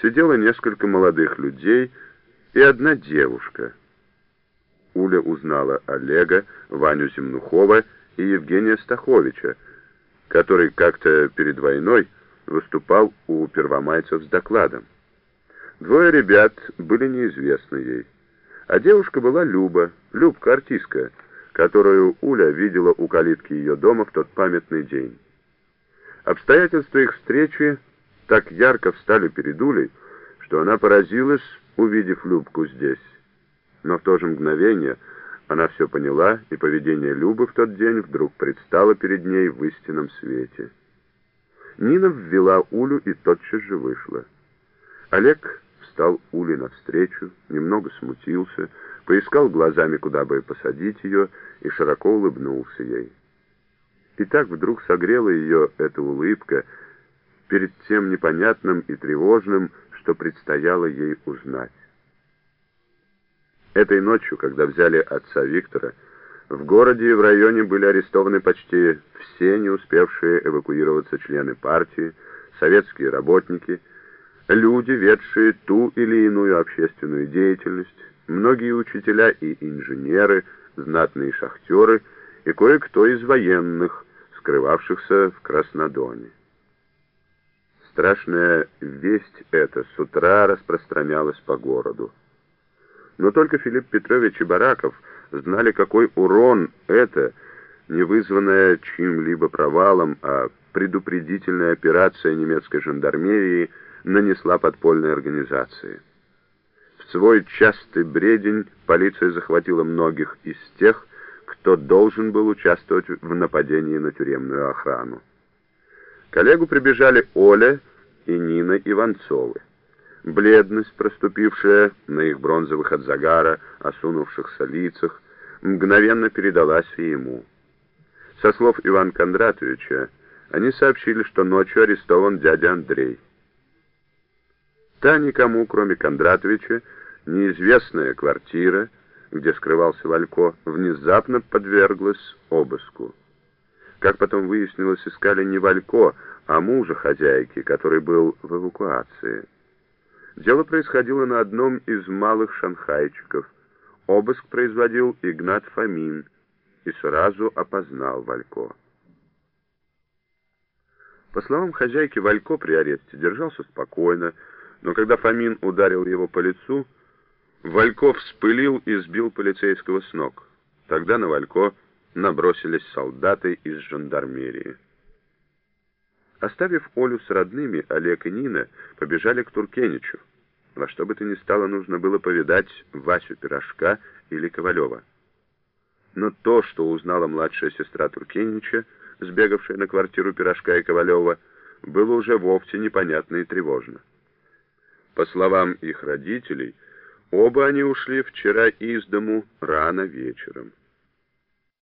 сидело несколько молодых людей и одна девушка. Уля узнала Олега, Ваню Земнухова и Евгения Стаховича, который как-то перед войной выступал у первомайцев с докладом. Двое ребят были неизвестны ей, а девушка была Люба, Любка-артистка, которую Уля видела у калитки ее дома в тот памятный день. Обстоятельства их встречи так ярко встали перед Улей, что она поразилась, увидев Любку здесь. Но в то же мгновение она все поняла, и поведение Любы в тот день вдруг предстало перед ней в истинном свете. Нина ввела Улю и тотчас же вышла. Олег встал Уле навстречу, немного смутился, поискал глазами, куда бы посадить ее, и широко улыбнулся ей. И так вдруг согрела ее эта улыбка перед тем непонятным и тревожным, что предстояло ей узнать. Этой ночью, когда взяли отца Виктора, в городе и в районе были арестованы почти все не успевшие эвакуироваться члены партии, советские работники, люди, ведшие ту или иную общественную деятельность, многие учителя и инженеры, знатные шахтеры и кое-кто из военных, скрывавшихся в Краснодоне. Страшная весть эта с утра распространялась по городу. Но только Филипп Петрович и Бараков знали, какой урон это, не вызванная чьим-либо провалом, а предупредительная операция немецкой жандармерии нанесла подпольной организации. В свой частый бредень полиция захватила многих из тех, кто должен был участвовать в нападении на тюремную охрану. К Олегу прибежали Оля и Нина Иванцовы. Бледность, проступившая на их бронзовых от загара, осунувшихся лицах, мгновенно передалась и ему. Со слов Ивана Кондратовича, они сообщили, что ночью арестован дядя Андрей. Та никому, кроме Кондратовича, неизвестная квартира, где скрывался Валько, внезапно подверглась обыску. Как потом выяснилось, искали не Валько, а мужа хозяйки, который был в эвакуации. Дело происходило на одном из малых шанхайчиков. Обыск производил Игнат Фомин и сразу опознал Валько. По словам хозяйки, Валько при аресте держался спокойно, но когда Фомин ударил его по лицу, Валько вспылил и сбил полицейского с ног. Тогда на Валько набросились солдаты из жандармерии. Оставив Олю с родными, Олег и Нина побежали к Туркеничу. Во что бы то ни стало, нужно было повидать Васю Пирожка или Ковалева. Но то, что узнала младшая сестра Туркенича, сбегавшая на квартиру Пирожка и Ковалева, было уже вовсе непонятно и тревожно. По словам их родителей, оба они ушли вчера из дому рано вечером.